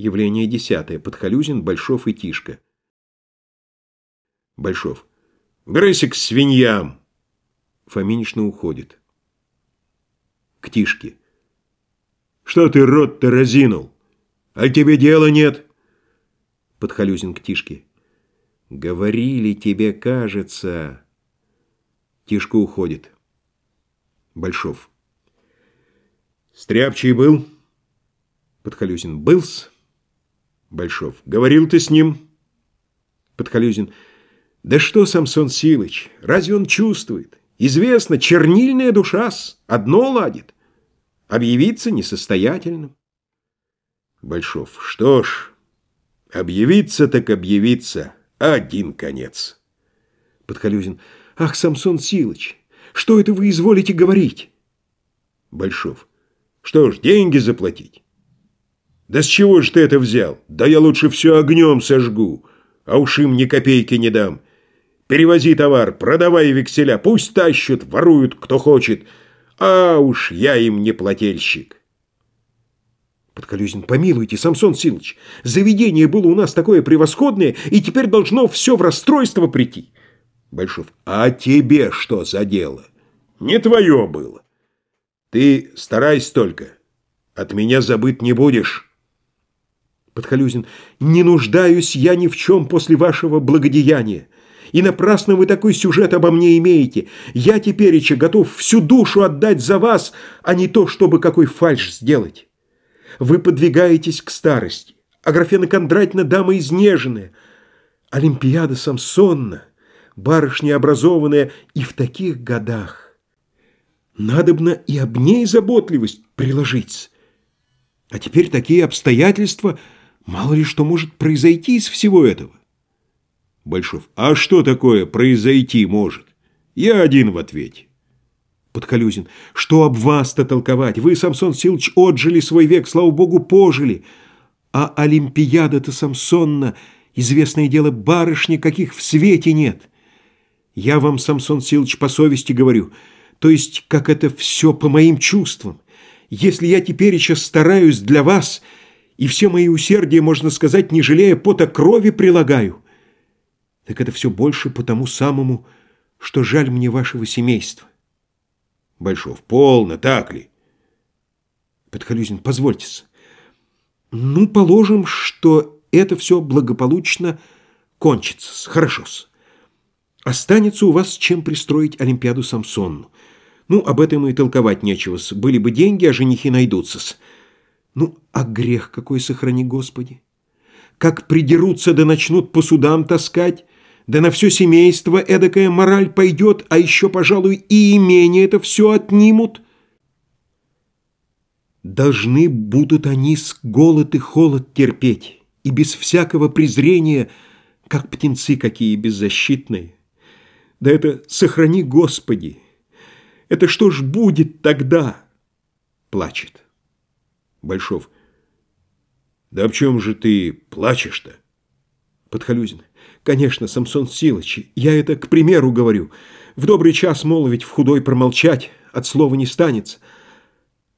Явление десятое. Подхалюзин, Большов и Тишка. Большов. Убирайся к свиньям. Фоминишна уходит. К Тишке. Что ты рот-то разинул? А тебе дела нет? Подхалюзин к Тишке. Говорили тебе, кажется. Тишка уходит. Большов. Стряпчий был? Подхалюзин. Был-с. Большов. Говорил ты с ним? Подхалюзин. Да что, Самсон Силыч, разве он чувствует? Известно, чернильная душа-с, одно ладит. Объявиться несостоятельным. Большов. Что ж, объявиться так объявиться. Один конец. Подхалюзин. Ах, Самсон Силыч, что это вы изволите говорить? Большов. Что ж, деньги заплатить? Да с чего же ты это взял? Да я лучше все огнем сожгу, а уж им ни копейки не дам. Перевози товар, продавай векселя, пусть тащут, воруют, кто хочет. А уж я им не плательщик. Подколюзин, помилуйте, Самсон Силыч, заведение было у нас такое превосходное, и теперь должно все в расстройство прийти. Большов, а тебе что за дело? Не твое было. Ты старайся только, от меня забыть не будешь. Подхалюзин, не нуждаюсь я ни в чем после вашего благодеяния. И напрасно вы такой сюжет обо мне имеете. Я тепереча готов всю душу отдать за вас, а не то, чтобы какой фальш сделать. Вы подвигаетесь к старости. Аграфена Кондратьевна дама изнеженная. Олимпиада Самсонна, барышня образованная и в таких годах. Надобно и об ней заботливость приложить. А теперь такие обстоятельства – Мало ли что может произойти из всего этого. Большов. А что такое произойти может? Я один в ответе. Подколюзин. Что об вас-то толковать? Вы, Самсон Силыч, отжили свой век, слава богу, пожили. А Олимпиада-то Самсонна, известное дело барышни, каких в свете нет. Я вам, Самсон Силыч, по совести говорю, то есть, как это все по моим чувствам. Если я теперь еще стараюсь для вас и все мои усердия, можно сказать, не жалея пота крови прилагаю, так это все больше по тому самому, что жаль мне вашего семейства. Большов, полно, так ли? Подхалюзин, позвольте-с. Ну, положим, что это все благополучно кончится. Хорошо-с. Останется у вас чем пристроить Олимпиаду Самсонну. Ну, об этом и толковать нечего. -с. Были бы деньги, а женихи найдутся. -с. Ну, а грех какой сохрани, Господи! Как придерутся да начнут по судам таскать, да на все семейство эдакая мораль пойдет, а еще, пожалуй, и имение это все отнимут. Должны будут они с голод и холод терпеть, и без всякого презрения, как птенцы какие беззащитные. Да это сохрани, Господи! Это что ж будет тогда? Плачет. Большов. Да об чем же ты плачешь-то? Подхалюзин. Конечно, Самсон Силыч, я это к примеру говорю. В добрый час молвить, в худой промолчать, от слова не станется.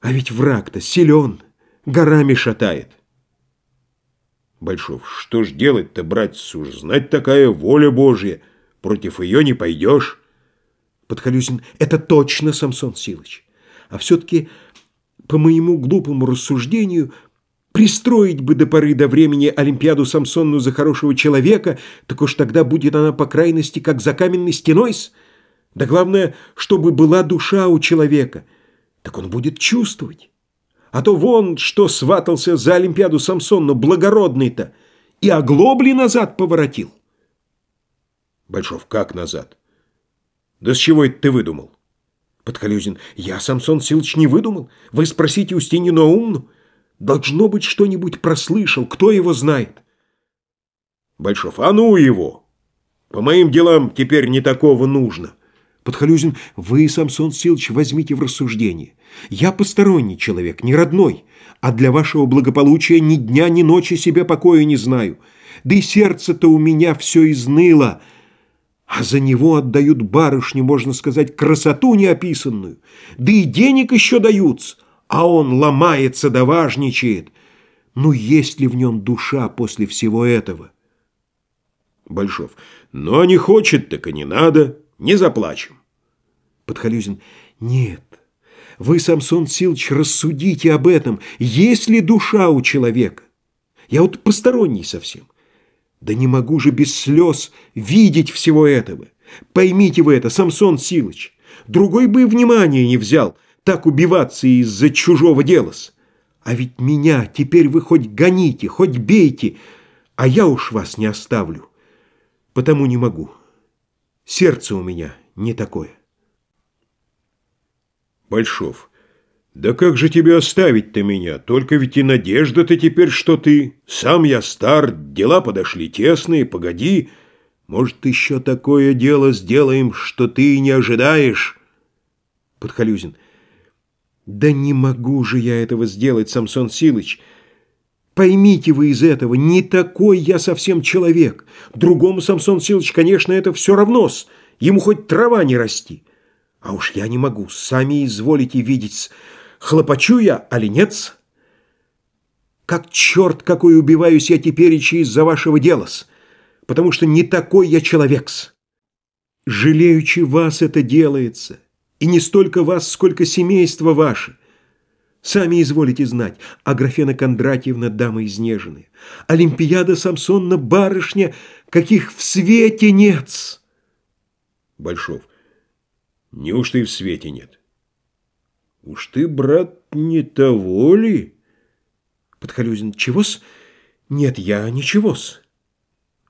А ведь враг-то силен, горами шатает. Большов. Что ж делать-то, братец, уж знать такая воля Божья. Против ее не пойдешь. Подхалюзин. Это точно, Самсон Силыч. А все-таки по моему глупому рассуждению, пристроить бы до поры до времени Олимпиаду Самсонну за хорошего человека, так уж тогда будет она по крайности как за каменной стеной -с. Да главное, чтобы была душа у человека, так он будет чувствовать. А то вон, что сватался за Олимпиаду Самсонну, благородный-то, и оглобли назад поворотил. Большов, как назад? Да с чего это ты выдумал? Подколюзин. Я, Самсон Силыч, не выдумал. Вы спросите Устинью Наумну. Должно быть, что-нибудь прослышал. Кто его знает? Большов. А ну его! По моим делам теперь не такого нужно. Подхалюзин, вы, Самсон Силыч, возьмите в рассуждение. Я посторонний человек, не родной, а для вашего благополучия ни дня, ни ночи себе покоя не знаю. Да и сердце-то у меня все изныло, а за него отдают барышне, можно сказать, красоту неописанную. Да и денег еще даются, а он ломается да важничает. Ну, есть ли в нем душа после всего этого? Большов. Но не хочет, так и не надо. Не заплачем. Подхалюзин. Нет. Вы, Самсон Силыч, рассудите об этом. Есть ли душа у человека? Я вот посторонний совсем. Да не могу же без слез видеть всего этого. Поймите вы это, Самсон Силыч. Другой бы и внимания не взял так убиваться из-за чужого делос. А ведь меня теперь вы хоть гоните, хоть бейте, а я уж вас не оставлю. Потому не могу. Сердце у меня не такое. Большов. Да как же тебе оставить-то меня? Только ведь и надежда-то теперь, что ты. Сам я стар, дела подошли тесные, погоди. Может, еще такое дело сделаем, что ты и не ожидаешь? Подхалюзин. Да не могу же я этого сделать, Самсон Силыч. Поймите вы из этого, не такой я совсем человек. Другому, Самсон Силыч, конечно, это все равно -с. Ему хоть трава не расти. А уж я не могу, сами изволите видеть, хлопочу я, али нет Как черт какой убиваюсь я теперь из-за вашего дела-с, потому что не такой я человек-с. Жалеючи вас это делается, и не столько вас, сколько семейство ваше. Сами изволите знать, Аграфена Кондратьевна дама изнеженная, Олимпиада Самсонна барышня, каких в свете нет. Большов. Неужто и в свете нет? Уж ты, брат, не того ли? Подхалюзин. Чего-с? Нет, я ничего-с.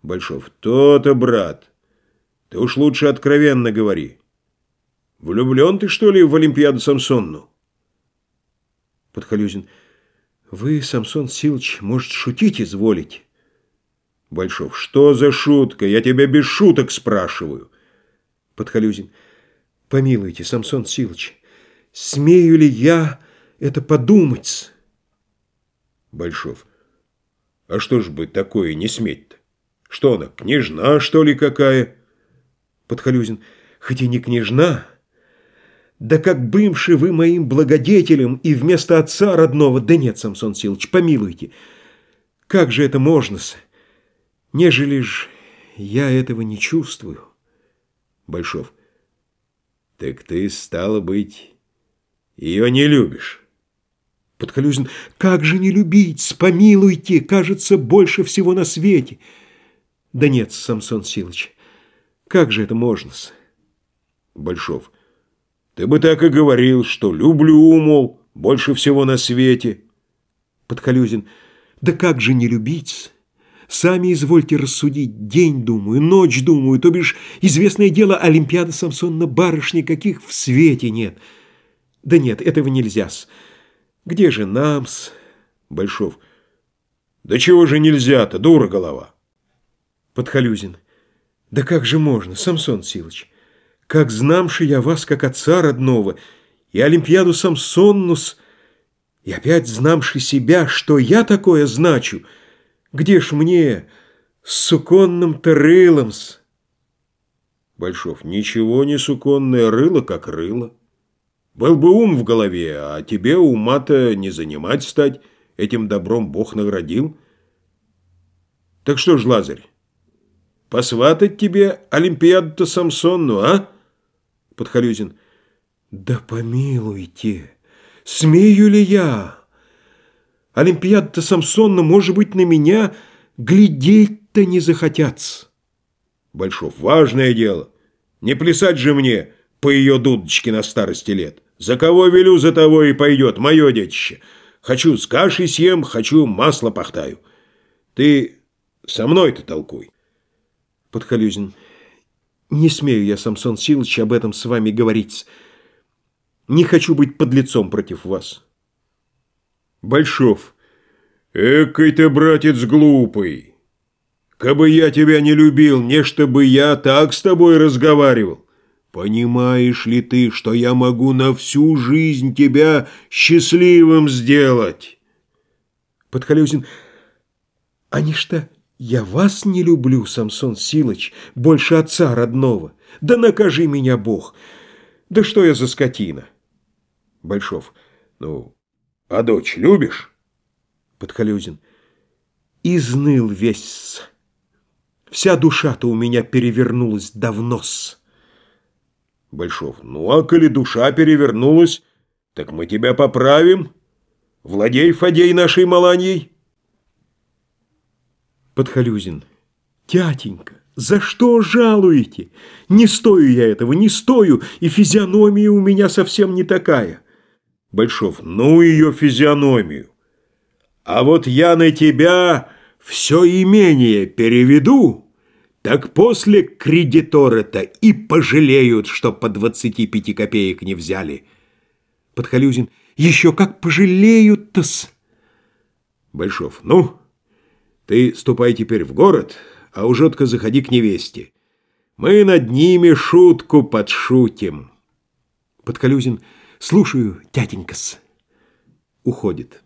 Большов. То-то, брат. Ты уж лучше откровенно говори. Влюблен ты, что ли, в Олимпиаду Самсонну? Подхалюзин. Вы, Самсон Силыч, может, шутить изволить? Большов. Что за шутка? Я тебя без шуток спрашиваю. Подхалюзин. Помилуйте, Самсон Силыч, смею ли я это подумать? Большов. А что ж бы такое не сметь-то? Что она, княжна, что ли, какая? Подхалюзин. Хоть и не княжна, да как бывший вы моим благодетелем и вместо отца родного, да нет, Самсон Силыч, помилуйте, как же это можно-с? Нежели ж я этого не чувствую. Большов. Так ты, стало быть, ее не любишь. Подколюзин, как же не любить, помилуйте, кажется, больше всего на свете. Да нет, Самсон Силыч, как же это можно-с? Большов, ты бы так и говорил, что люблю, мол, больше всего на свете. Подколюзин, да как же не любить Сами извольте рассудить. День думаю, ночь думаю, то бишь известное дело Олимпиада Самсонна барышни, каких в свете нет. Да нет, этого нельзя-с. Где же нам-с? Большов. Да чего же нельзя-то, дура голова? Подхалюзин. Да как же можно, Самсон Силыч? Как знамши я вас, как отца родного, и Олимпиаду Самсоннус, и опять знамши себя, что я такое значу — где ж мне с суконным-то рылом-с? Большов, ничего не суконное, рыло как рыло. Был бы ум в голове, а тебе ума-то не занимать стать, этим добром Бог наградил. Так что ж, Лазарь, посватать тебе Олимпиаду-то Самсонну, а? Подхалюзин. Да помилуйте, смею ли я? Олимпиада-то Самсонна, может быть, на меня глядеть-то не захотят. Большов, важное дело. Не плясать же мне по ее дудочке на старости лет. За кого велю, за того и пойдет, мое детище. Хочу с кашей съем, хочу масло пахтаю. Ты со мной-то толкуй. Подхалюзин, не смею я, Самсон Силыч, об этом с вами говорить. Не хочу быть подлецом против вас. Большов. Экой ты, братец, глупый. Кабы я тебя не любил, не чтобы я так с тобой разговаривал. Понимаешь ли ты, что я могу на всю жизнь тебя счастливым сделать? Подхалюзин. А не что, я вас не люблю, Самсон Силыч, больше отца родного. Да накажи меня Бог. Да что я за скотина? Большов. Ну, а дочь любишь? Подхалюзин. Изныл весь. Вся душа-то у меня перевернулась давно-с. Большов. Ну, а коли душа перевернулась, так мы тебя поправим. Владей, Фадей, нашей Маланьей. Подхалюзин. Тятенька, за что жалуете? Не стою я этого, не стою, и физиономия у меня совсем не такая. Большов. Ну, ее физиономию. А вот я на тебя все имение переведу, так после кредиторы-то и пожалеют, что по 25 копеек не взяли. Подхалюзин. Еще как пожалеют-то-с. Большов. Ну, ты ступай теперь в город, а ужотко заходи к невесте. Мы над ними шутку подшутим. Подколюзин. Слушаю, тятенька-с. Уходит.